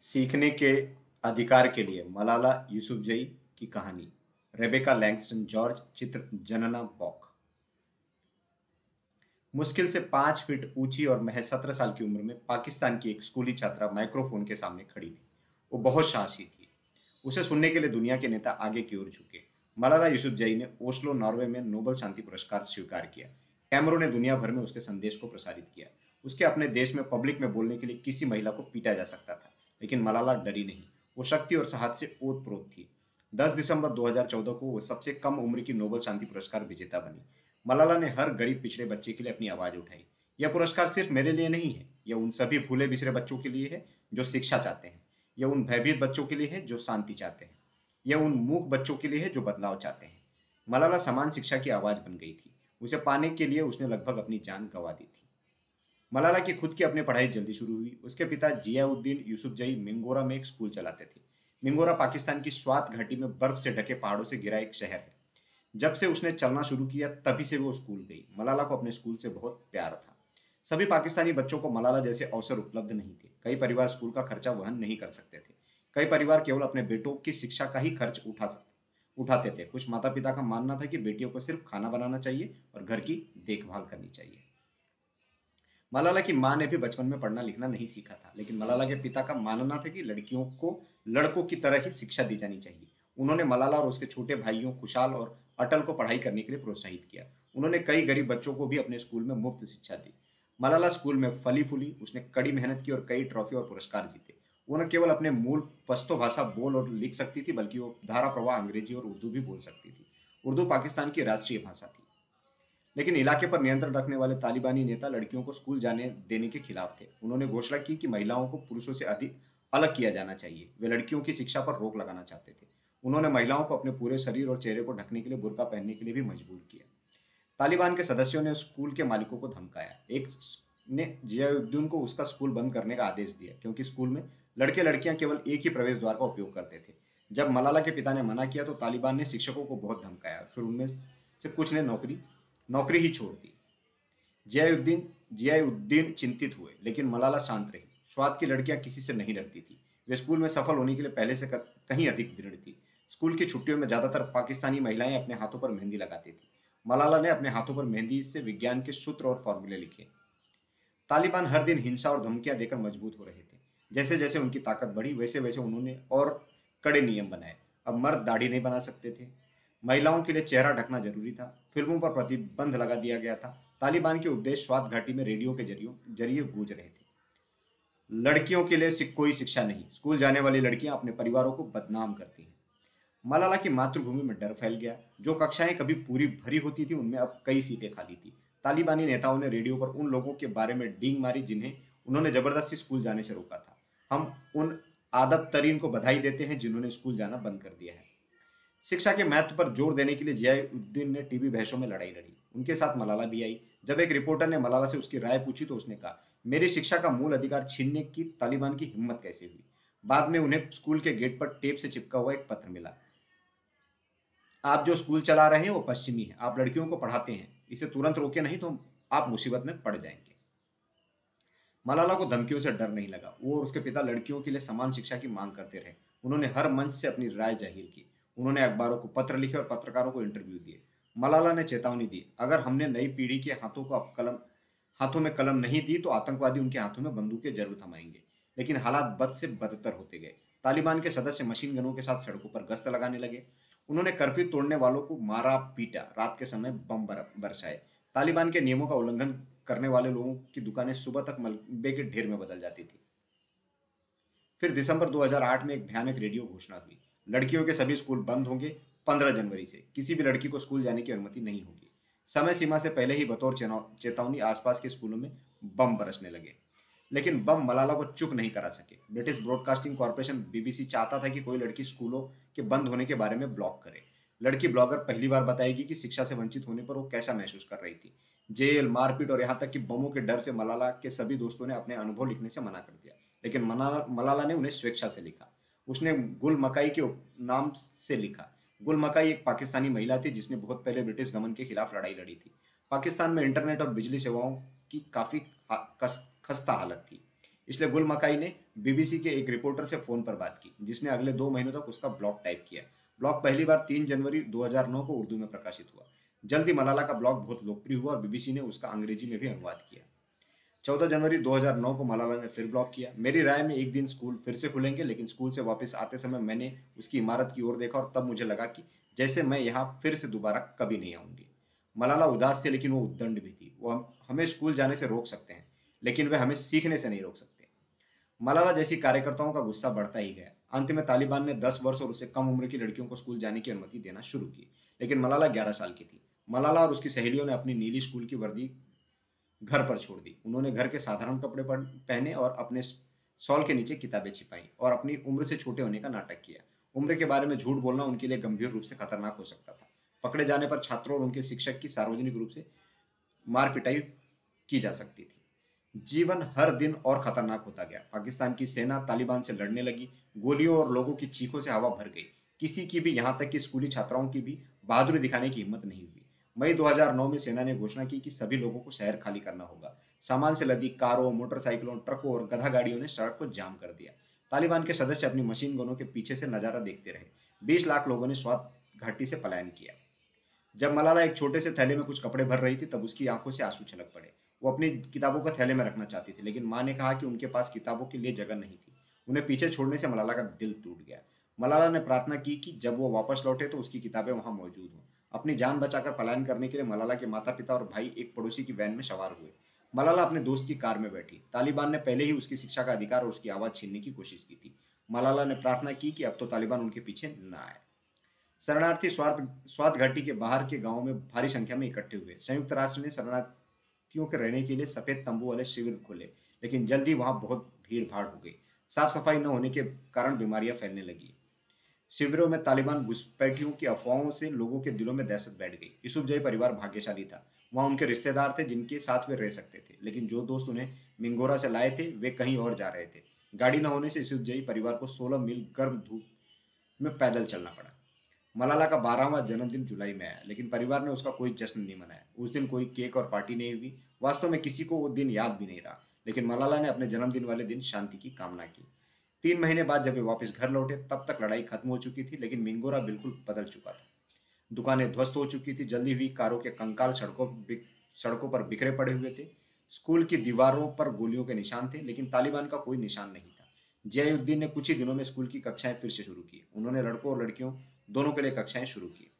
सीखने के अधिकार के लिए मलाला यूसुफजई की कहानी, रेबेका लैंगस्टन, जॉर्ज चित्र, जनना बॉक। मुश्किल से पाँच फीट ऊँची और महज सत्रह साल की उम्र में पाकिस्तान की एक स्कूली छात्रा माइक्रोफोन के सामने खड़ी थी। वो बहुत साहसी थी। उसे सुनने के लिए दुनिया के नेता आगे की ओर झुके। मलाला यूसुफजई ने ओस्लो, नॉर्वे में नोबल शांति पुरस्कार स्वीकार किया। कैमरो ने दुनिया भर में उसके संदेश को प्रसारित किया। उसके अपने देश में पब्लिक में बोलने के लिए किसी महिला को पीटा जा सकता था। लेकिन मलाला डरी नहीं। वो शक्ति और साहस से ओत प्रोत थी। 10 दिसंबर 2014 को वो सबसे कम उम्र की नोबल शांति पुरस्कार विजेता बनी। मलाला ने हर गरीब पिछड़े बच्चे के लिए अपनी आवाज़ उठाई। यह पुरस्कार सिर्फ़ मेरे लिए नहीं है, यह उन सभी भूले बिछड़े बच्चों के लिए है जो शिक्षा चाहते हैं। यह उन भयभीत बच्चों के लिए है जो शांति चाहते हैं। यह उन मूक बच्चों के लिए है जो बदलाव चाहते हैं। मलाला समान शिक्षा की आवाज़ बन गई थी। उसे पाने के लिए उसने लगभग अपनी जान गंवा दी थी। मलाला की खुद की अपनी पढ़ाई जल्दी शुरू हुई। उसके पिता जियाउद्दीन यूसुफजई मिंगोरा में एक स्कूल चलाते थे। मिंगोरा पाकिस्तान की स्वात घाटी में बर्फ़ से ढके पहाड़ों से गिरा एक शहर है। जब से उसने चलना शुरू किया, तभी से वो स्कूल गई। मलाला को अपने स्कूल से बहुत प्यार था। सभी पाकिस्तानी बच्चों को मलाला जैसे अवसर उपलब्ध नहीं थे। कई परिवार स्कूल का खर्चा वहन नहीं कर सकते थे। कई परिवार केवल अपने बेटों की शिक्षा का ही खर्च उठा सकते उठाते थे। कुछ माता पिता का मानना था कि बेटियों को सिर्फ़ खाना बनाना चाहिए और घर की देखभाल करनी चाहिए। मलाला की माँ ने भी बचपन में पढ़ना लिखना नहीं सीखा था, लेकिन मलाला के पिता का मानना था कि लड़कियों को, लड़कों की तरह ही शिक्षा दी जानी चाहिए। उन्होंने मलाला और उसके छोटे भाइयों खुशाल और अटल को पढ़ाई करने के लिए प्रोत्साहित किया। उन्होंने कई गरीब बच्चों को भी अपने स्कूल में मुफ़्त शिक्षा दी। मलाला स्कूल में फली फूली, उसने कड़ी मेहनत की और कई ट्रॉफी और पुरस्कार जीते। वो न केवल अपने मूल पश्तो भाषा बोल और लिख सकती थी, बल्कि वो धारा प्रवाह अंग्रेज़ी और उर्दू भी बोल सकती थी। उर्दू पाकिस्तान की राष्ट्रीय भाषा थी। लेकिन इलाके पर नियंत्रण रखने वाले तालिबानी नेता लड़कियों को स्कूल जाने देने के खिलाफ थे। उन्होंने घोषणा की कि महिलाओं को पुरुषों से अधिक अलग किया जाना चाहिए। वे लड़कियों की शिक्षा पर रोक लगाना चाहते थे। उन्होंने महिलाओं को अपने पूरे शरीर और चेहरे को ढकने के लिए बुरका पहनने के लिए भी मजबूर किया। तालिबान के सदस्यों ने स्कूल के मालिकों को धमकाया। एक ने जियाउद्दीन को उसका स्कूल बंद करने का आदेश दिया, क्योंकि स्कूल में लड़के लड़कियाँ केवल एक ही प्रवेश द्वार का उपयोग करते थे। जब मलाला के पिता ने मना किया तो तालिबान ने शिक्षकों को बहुत धमकाया। फिर उनमें से कुछ ने नौकरी नौकरी ही छोड़ दी। जियाउद्दीन जियाउद्दीन चिंतित हुए लेकिन मलाला शांत रही। स्वाद की लड़कियाँ किसी से नहीं लड़ती थी। वे स्कूल में सफल होने के लिए पहले से कर, कहीं अधिक दृढ़ थी। स्कूल की छुट्टियों में ज़्यादातर पाकिस्तानी महिलाएँ अपने हाथों पर मेहंदी लगाती थी। मलाला ने अपने हाथों पर मेहंदी से विज्ञान के सूत्र और फॉर्मूले लिखे। तालिबान हर दिन हिंसा और धमकियाँ देकर मज़बूत हो रहे थे। जैसे जैसे उनकी ताकत बढ़ी वैसे वैसे उन्होंने और कड़े नियम बनाए। अब मर्द दाढ़ी नहीं बना सकते थे। महिलाओं के लिए चेहरा ढकना ज़रूरी था। फ़िल्मों पर प्रतिबंध लगा दिया गया था। तालिबान के उपदेश स्वाद घाटी में रेडियो के ज़रिए ज़रिए गूंज रहे थे। लड़कियों के लिए कोई शिक्षा नहीं। स्कूल जाने वाली लड़कियाँ अपने परिवारों को बदनाम करती हैं। मलाला की मातृभूमि में डर फैल गया। जो कक्षाएँ कभी पूरी भरी होती थी, उनमें अब कई सीटें खाली थी। तालिबानी नेताओं ने रेडियो पर उन लोगों के बारे में डींग मारी जिन्हें उन्होंने ज़बरदस्ती स्कूल जाने से रोका था। हम उन आदत तरीन को बधाई देते हैं जिन्होंने स्कूल जाना बंद कर दिया है। शिक्षा के महत्व पर ज़ोर देने के लिए जियाउद्दीन ने टीवी बहसों में लड़ाई लड़ी। उनके साथ मलाला भी आई। जब एक रिपोर्टर ने मलाला से उसकी राय पूछी तो उसने कहा, मेरी शिक्षा का मूल अधिकार छीनने की तालिबान की हिम्मत कैसे हुई? बाद में उन्हें स्कूल के गेट पर टेप से चिपका हुआ एक पत्र मिला। आप जो स्कूल चला रहे हैं वो पश्चिमी है। आप लड़कियों को पढ़ाते हैं। इसे तुरंत रोके नहीं तो आप मुसीबत में पड़ जाएँगे। मलाला को धमकियों से डर नहीं लगा। वो और उसके पिता लड़कियों के लिए समान शिक्षा की मांग करते रहे। उन्होंने हर मंच से अपनी राय ज़ाहिर की। उन्होंने अखबारों को पत्र लिखे और पत्रकारों को इंटरव्यू दिए। मलाला ने चेतावनी दी, अगर हमने नई पीढ़ी के हाथों को कलम, हाथों में कलम नहीं दी तो आतंकवादी उनके हाथों में बंदूकें ज़रूर थमाएँगे। लेकिन हालात बद से बदतर होते गए। तालिबान के सदस्य मशीन गनों के साथ सड़कों पर गश्त लगाने लगे। उन्होंने कर्फ्यू तोड़ने वालों को मारा पीटा। रात के समय बम बरसाए। तालिबान के नियमों का उल्लंघन करने वाले लोगों की दुकानें सुबह तक मलबे के ढेर में बदल जाती थी। फिर दिसंबर 2008 में एक भयानक रेडियो घोषणा हुई। लड़कियों के सभी स्कूल बंद होंगे 15 जनवरी से। किसी भी लड़की को स्कूल जाने की अनुमति नहीं होगी। समय सीमा से पहले ही बतौर चेतावनी आसपास के स्कूलों में बम बरसने लगे। लेकिन बम मलाला को चुप नहीं करा सके। ब्रिटिश ब्रॉडकास्टिंग कॉरपोरेशन बीबीसी चाहता था कि कोई लड़की स्कूलों के बंद होने के बारे में ब्लॉग करे। लड़की ब्लॉगर पहली बार बताएगी कि शिक्षा से वंचित होने पर वो कैसा महसूस कर रही थी। जेल, मारपीट और यहाँ तक कि बमों के डर से मलाला के सभी दोस्तों ने अपने अनुभव लिखने से मना कर दिया। लेकिन मलाला ने उन्हें स्वेच्छा से लिखा। उसने गुल मकाई के नाम से लिखा। गुल मकाई एक पाकिस्तानी महिला थी जिसने बहुत पहले ब्रिटिश दमन के खिलाफ लड़ाई लड़ी थी। पाकिस्तान में इंटरनेट और बिजली सेवाओं की काफ़ी खस्ता हालत थी। इसलिए गुल मकाई ने बीबीसी के एक रिपोर्टर से फ़ोन पर बात की, जिसने अगले दो महीनों तक उसका ब्लॉग टाइप किया। ब्लॉग पहली बार तीन जनवरी 2009 को उर्दू में प्रकाशित हुआ। जल्दी मलाला का ब्लॉग बहुत लोकप्रिय हुआ और बीबीसी ने उसका अंग्रेज़ी में भी अनुवाद किया। 14 जनवरी 2009 को मलाला ने फिर ब्लॉक किया। मेरी राय में एक दिन स्कूल फिर से खुलेंगे, लेकिन स्कूल से वापस आते समय मैंने उसकी इमारत की ओर देखा और तब मुझे लगा कि जैसे मैं यहाँ फिर से दोबारा कभी नहीं आऊँगी। मलाला उदास थे, लेकिन वो उद्दंड भी थी। वो हमें स्कूल जाने से रोक सकते हैं, लेकिन वे हमें सीखने से नहीं रोक सकते। मलाला जैसी कार्यकर्ताओं का गुस्सा बढ़ता ही गया। अंत में तालिबान ने 10 वर्ष और उससे कम उम्र की लड़कियों को स्कूल जाने की अनुमति देना शुरू की, लेकिन मलाला 11 साल की थी। मलाला और उसकी सहेलियों ने अपनी नीली स्कूल की वर्दी घर पर छोड़ दी। उन्होंने घर के साधारण कपड़े पहने और अपने सॉल के नीचे किताबें छिपाई और अपनी उम्र से छोटे होने का नाटक किया। उम्र के बारे में झूठ बोलना उनके लिए गंभीर रूप से खतरनाक हो सकता था। पकड़े जाने पर छात्रों और उनके शिक्षक की सार्वजनिक रूप से मार पिटाई की जा सकती थी। जीवन हर दिन और खतरनाक होता गया। पाकिस्तान की सेना तालिबान से लड़ने लगी। गोलियों और लोगों की चीखों से हवा भर गई। किसी की भी यहाँ तक कि स्कूली छात्राओं की भी बहादुरी दिखाने की हिम्मत नहीं हुई। मई 2009 में सेना ने घोषणा की कि सभी लोगों को शहर खाली करना होगा। सामान से लदी कारों, मोटरसाइकिलों, ट्रकों और गधा गाड़ियों ने सड़क को जाम कर दिया। तालिबान के सदस्य अपनी मशीन गनों के पीछे से नज़ारा देखते रहे। बीस लाख लोगों ने स्वाद घाटी से पलायन किया। जब मलाला एक छोटे से थैले में कुछ कपड़े भर रही थी, तब उसकी आँखों से आँसू छलक पड़े। वो अपनी किताबों को थैले में रखना चाहती थी, लेकिन माँ ने कहा कि उनके पास किताबों के लिए जगह नहीं थी। उन्हें पीछे छोड़ने से मलाला का दिल टूट गया। मलाला ने प्रार्थना की कि जब वो वापस लौटे तो उसकी किताबें वहाँ मौजूद हों। अपनी जान बचाकर पलायन करने के लिए मलाला के माता पिता और भाई एक पड़ोसी की वैन में सवार हुए। मलाला अपने दोस्त की कार में बैठी। तालिबान ने पहले ही उसकी शिक्षा का अधिकार और उसकी आवाज़ छीनने की कोशिश की थी। मलाला ने प्रार्थना की कि अब तो तालिबान उनके पीछे न आए। शरणार्थी स्वार्थ, स्वाद घाटी के बाहर के गाँवों में भारी संख्या में इकट्ठे हुए। संयुक्त राष्ट्र ने शरणार्थियों के रहने के लिए सफ़ेद तंबू वाले शिविर खोले, लेकिन जल्दी वहाँ बहुत भीड़ भाड़ हो गई। साफ़ सफ़ाई न होने के कारण बीमारियाँ फैलने लगी। शिविरों में तालिबान घुसपैठियों की अफवाहों से लोगों के दिलों में दहशत बैठ गई। यूसुफ जय परिवार भाग्यशाली था। वहाँ उनके रिश्तेदार थे जिनके साथ वे रह सकते थे, लेकिन जो दोस्त उन्हें मिंगोरा से लाए थे, वे कहीं और जा रहे थे। गाड़ी न होने से यूसुफ जई परिवार को 16 मील गर्म धूप में पैदल चलना पड़ा। मलाला का बारहवा जन्मदिन जुलाई में आया, लेकिन परिवार ने उसका कोई जश्न नहीं मनाया। उस दिन कोई केक और पार्टी नहीं हुई। वास्तव में किसी को वो दिन याद भी नहीं रहा, लेकिन मलाला ने अपने जन्मदिन वाले दिन शांति की कामना की। तीन महीने बाद जब वे वापस घर लौटे, तब तक लड़ाई खत्म हो चुकी थी, लेकिन मिंगोरा बिल्कुल बदल चुका था। दुकानें ध्वस्त हो चुकी थी, जल्दी हुई कारों के कंकाल सड़कों सड़कों पर बिखरे पड़े हुए थे। स्कूल की दीवारों पर गोलियों के निशान थे, लेकिन तालिबान का कोई निशान नहीं था। जयाउद्दीन ने कुछ ही दिनों में स्कूल की कक्षाएँ फिर से शुरू की। उन्होंने लड़कों और लड़कियों, दोनों के लिए कक्षाएँ शुरू की।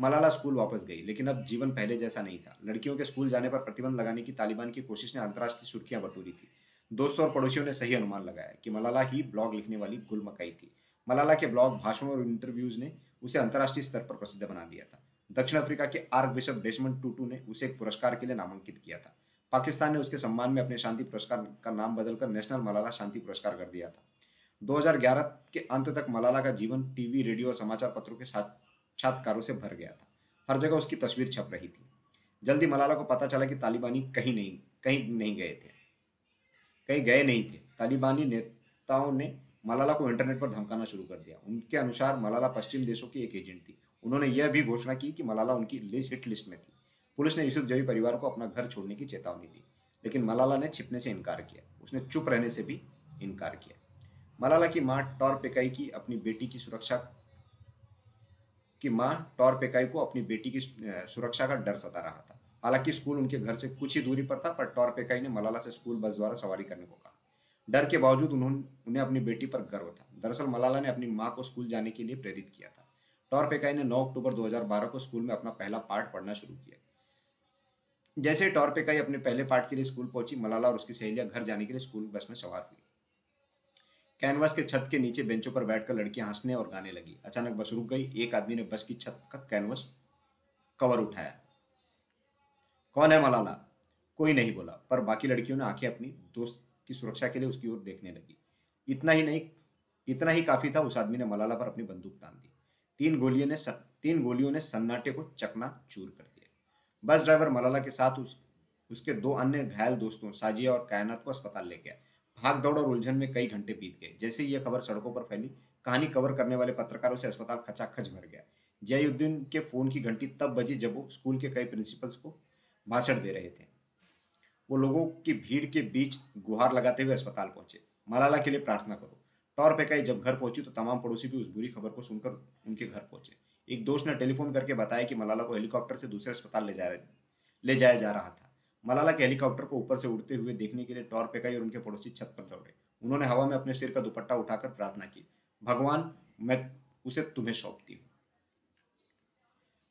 मलाला स्कूल वापस गई, लेकिन अब जीवन पहले जैसा नहीं था। लड़कियों के स्कूल जाने पर प्रतिबंध लगाने की तालिबान की कोशिश ने अंतर्राष्ट्रीय सुर्खियाँ बटोरी थी। दोस्तों और पड़ोसियों ने सही अनुमान लगाया कि मलाला ही ब्लॉग लिखने वाली गुल मकाई थी। मलाला के ब्लॉग, भाषणों और इंटरव्यूज़ ने उसे अंतर्राष्ट्रीय स्तर पर प्रसिद्ध बना दिया था। दक्षिण अफ्रीका के आर्क बिशप डेसमंड टूटू ने उसे एक पुरस्कार के लिए नामांकित किया था। पाकिस्तान ने उसके सम्मान में अपने शांति पुरस्कार का नाम बदलकर नेशनल मलाला शांति पुरस्कार कर दिया था। 2011 के अंत तक मलाला का जीवन टीवी, रेडियो और समाचार पत्रों के साक्षात्कारों से भर गया था। हर जगह उसकी तस्वीर छप रही थी। जल्दी मलाला को पता चला कि तालिबानी कहीं नहीं कहीं नहीं गए थे। कहीं गए नहीं थे। तालिबानी नेताओं ने मलाला को इंटरनेट पर धमकाना शुरू कर दिया। उनके अनुसार मलाला पश्चिम देशों की एक एजेंट थी। उन्होंने यह भी घोषणा की कि मलाला उनकी हिट लिस्ट में थी। पुलिस ने यूसुफ जवी परिवार को अपना घर छोड़ने की चेतावनी दी, लेकिन मलाला ने छिपने से इनकार किया। उसने चुप रहने से भी इनकार किया। मलाला की माँ टॉर पेकाई की अपनी बेटी की सुरक्षा की माँ टॉर पेकाई को अपनी बेटी की सुरक्षा का डर सता रहा था। हालाँकि स्कूल उनके घर से कुछ ही दूरी पर था, पर टॉर पेकाई ने मलाला से स्कूल बस द्वारा सवारी करने को कहा। डर के बावजूद उन्होंने उन्हें अपनी बेटी पर गर्व था। दरअसल मलाला ने अपनी माँ को स्कूल जाने के लिए प्रेरित किया था। टॉर पेकाई ने 9 अक्टूबर 2012 को स्कूल में अपना पहला पाठ पढ़ना शुरू किया। जैसे टॉर पेकाई अपने पहले पाठ के लिए स्कूल पहुँची, मलाला और उसकी सहेलियाँ घर जाने के लिए स्कूल बस में सवार हुई। कैनवास के छत के नीचे बेंचों पर बैठकर लड़कियाँ हंसने और गाने लगी। अचानक बस रुक गई। एक आदमी ने बस की छत का कैनवास कवर उठाया। कौन है मलाला? कोई नहीं बोला पर बाकी लड़कियों ने आँखें अपनी दोस्त की सुरक्षा के लिए उसकी ओर देखने लगी। इतना ही नहीं इतना ही काफ़ी था उस आदमी ने मलाला पर अपनी बंदूक तान दी। तीन गोलियों ने तीन गोलियों ने सन्नाटे को चकना चूर कर दिया। बस ड्राइवर मलाला के साथ उस, उसके दो अन्य घायल दोस्तों साजिया और कायनात को अस्पताल ले गया। भाग दौड़ और उलझन में कई घंटे बीत गए। जैसे ही यह खबर सड़कों पर फैली कहानी कवर करने वाले पत्रकारों से अस्पताल खचाखच भर गया। जयुद्दीन के फ़ोन की घंटी तब बजी जब वो स्कूल के कई प्रिंसिपल्स को भाषण दे रहे थे। वो लोगों की भीड़ के बीच गुहार लगाते हुए अस्पताल पहुँचे। मलाला के लिए प्रार्थना करो। टॉर पेकाई जब घर पहुँची तो तमाम पड़ोसी भी उस बुरी खबर को सुनकर उनके घर पहुँचे। एक दोस्त ने टेलीफोन करके बताया कि मलाला को हेलीकॉप्टर से दूसरे अस्पताल ले जा ले जाया जा रहा था। मलाला के हेलीकॉप्टर को ऊपर से उड़ते हुए देखने के लिए टॉर पेकाई और उनके पड़ोसी छत पर दौड़े। उन्होंने हवा में अपने सिर का दुपट्टा उठाकर प्रार्थना की, भगवान, मैं उसे तुम्हें सौंपती हूँ।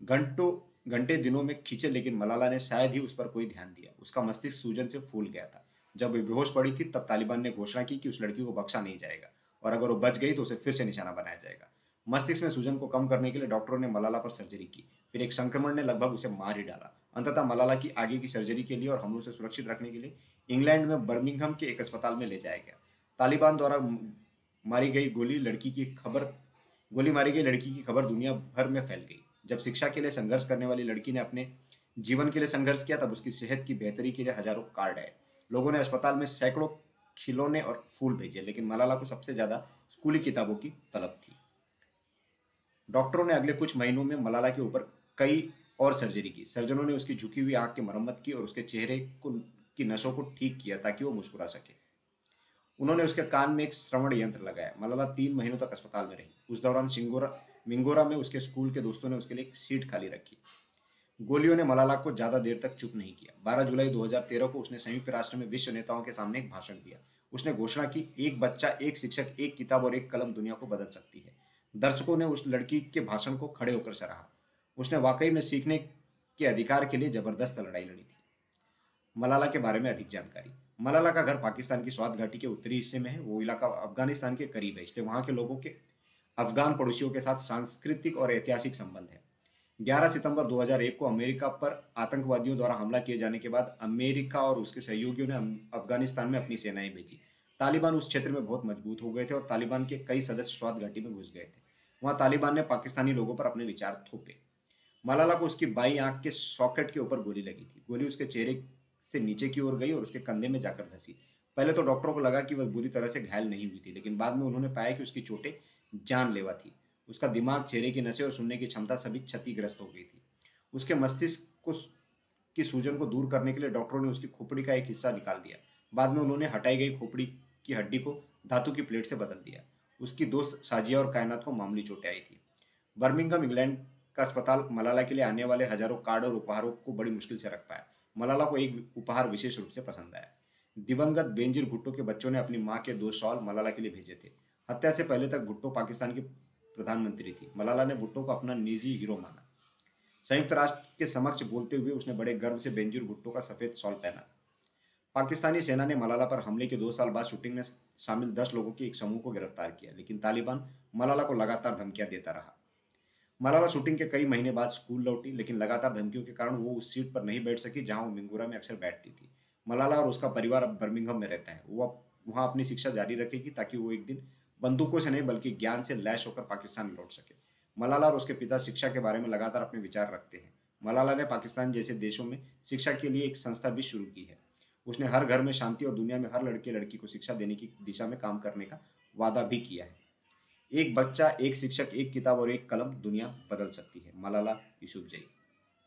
घंटों घंटे दिनों में खींचे, लेकिन मलाला ने शायद ही उस पर कोई ध्यान दिया। उसका मस्तिष्क सूजन से फूल गया था। जब वे बेहोश पड़ी थी, तब तालिबान ने घोषणा की कि उस लड़की को बख्शा नहीं जाएगा, और अगर वो बच गई तो उसे फिर से निशाना बनाया जाएगा। मस्तिष्क में सूजन को कम करने के लिए डॉक्टरों ने मलाला पर सर्जरी की। फिर एक संक्रमण ने लगभग उसे मार ही डाला। अंततः मलाला की आगे की सर्जरी के लिए और हमलों से सुरक्षित रखने के लिए इंग्लैंड में बर्मिंगहम के एक अस्पताल में ले जाया गया। तालिबान द्वारा मारी गई गोली लड़की की खबर, गोली मारी गई लड़की की खबर दुनिया भर में फैल गई। जब शिक्षा के लिए संघर्ष करने वाली लड़की ने अपने जीवन के लिए संघर्ष किया, तब उसकी सेहत की बेहतरी के लिए हज़ारों कार्ड आए। लोगों ने अस्पताल में सैकड़ों खिलौने और फूल भेजे, लेकिन मलाला को सबसे ज़्यादा स्कूली किताबों की तलब थी। डॉक्टरों ने अगले कुछ महीनों में मलाला के ऊपर कई और सर्जरी की। सर्जनों ने उसकी झुकी हुई आँख की मरम्मत की और उसके चेहरे को, की नसों को ठीक किया ताकि वो मुस्कुरा सके। उन्होंने उसके कान में एक श्रवण यंत्र लगाया। मलाला तीन महीनों तक अस्पताल में रही। उस दौरान सिंगोरा मिंगोरा में उसके स्कूल के दोस्तों ने उसके लिए सीट खाली रखी। गोलियों ने मलाला को ज़्यादा देर तक चुप नहीं किया। 12 जुलाई 2013 को उसने संयुक्त राष्ट्र में विश्व नेताओं के सामने एक भाषण दिया। उसने घोषणा की, एक बच्चा, एक शिक्षक, एक किताब और एक कलम दुनिया को बदल सकती है। दर्शकों ने उस लड़की के भाषण को खड़े होकर सराहा। उसने वाकई में सीखने के अधिकार के लिए ज़बरदस्त लड़ाई लड़ी थी। मलाला के बारे में अधिक जानकारी। मलाला का घर पाकिस्तान की स्वाद घाटी के उत्तरी हिस्से में है। वो इलाका अफ़गानिस्तान के करीब है, इसलिए वहाँ के लोगों के अफगान पड़ोसियों के साथ सांस्कृतिक और ऐतिहासिक संबंध है। 11 सितंबर 2001 को अमेरिका पर आतंकवादियों द्वारा हमला किए जाने के बाद अमेरिका और उसके सहयोगियों ने अफ़गानिस्तान में अपनी सेनाएँ भेजी। तालिबान उस क्षेत्र में बहुत मज़बूत हो गए थे और तालिबान के कई सदस्य स्वाद घाटी में घुस गए थे। वहाँ तालिबान ने पाकिस्तानी लोगों पर अपने विचार थोपे। मलाला को उसकी बाई आँख के सॉकेट के ऊपर गोली लगी थी। गोली उसके चेहरे से नीचे की ओर गई और उसके कंधे में जाकर धसी। पहले तो डॉक्टरों को लगा कि वह बुरी तरह से घायल नहीं हुई थी, लेकिन बाद में उन्होंने पाया कि उसकी चोटें जानलेवा थी। उसका दिमाग चेहरे की नशे और सुनने की क्षमता सभी क्षतिग्रस्त हो गई थी। उसके मस्तिष्क को की सूजन को दूर करने के लिए डॉक्टरों ने उसकी खोपड़ी का एक हिस्सा निकाल दिया। बाद में उन्होंने हटाई गई खोपड़ी की हड्डी को धातु की प्लेट से बदल दिया। उसकी दोस्त साजिया और कायनात को मामूली चोटें आई थी। बर्मिंगम इंग्लैंड का अस्पताल मलाला के लिए आने वाले हज़ारों कार्ड और उपहारों को बड़ी मुश्किल से रख पाया। मलाला को एक उपहार विशेष रूप से पसंद आया। दिवंगत बेंजिर भुट्टो के बच्चों ने अपनी माँ के दो शॉल मलाला के लिए भेजे थे। हत्या से पहले तक भुट्टो पाकिस्तान की प्रधानमंत्री थी। मलाला ने भुट्टो को अपना निजी हीरो माना। संयुक्त राष्ट्र के समक्ष बोलते हुए उसने बड़े गर्व से बेंजिर भुट्टो का सफ़ेद शॉल पहना। पाकिस्तानी सेना ने मलाला पर हमले के दो साल बाद शूटिंग में शामिल दस लोगों के एक समूह को गिरफ़्तार किया, लेकिन तालिबान मलाला को लगातार धमकियाँ देता रहा। मलाला शूटिंग के कई महीने बाद स्कूल लौटी, लेकिन लगातार धमकियों के कारण वो उस सीट पर नहीं बैठ सकी जहाँ वो मिंगोरा में अक्सर बैठती थी। मलाला और उसका परिवार अब बर्मिंगम में रहता है। वो अब वहाँ अपनी शिक्षा जारी रखेगी ताकि वो एक दिन बंदूकों से नहीं, बल्कि ज्ञान से लैश होकर पाकिस्तान लौट सके। मलाला और उसके पिता शिक्षा के बारे में लगातार अपने विचार रखते हैं। मलाला ने पाकिस्तान जैसे देशों में शिक्षा के लिए एक संस्था भी शुरू की है। उसने हर घर में शांति और दुनिया में हर लड़के लड़की को शिक्षा देने की दिशा में काम करने का वादा भी किया है। एक बच्चा, एक शिक्षक, एक किताब और एक कलम दुनिया बदल सकती है। मलाला यूसुफ जई।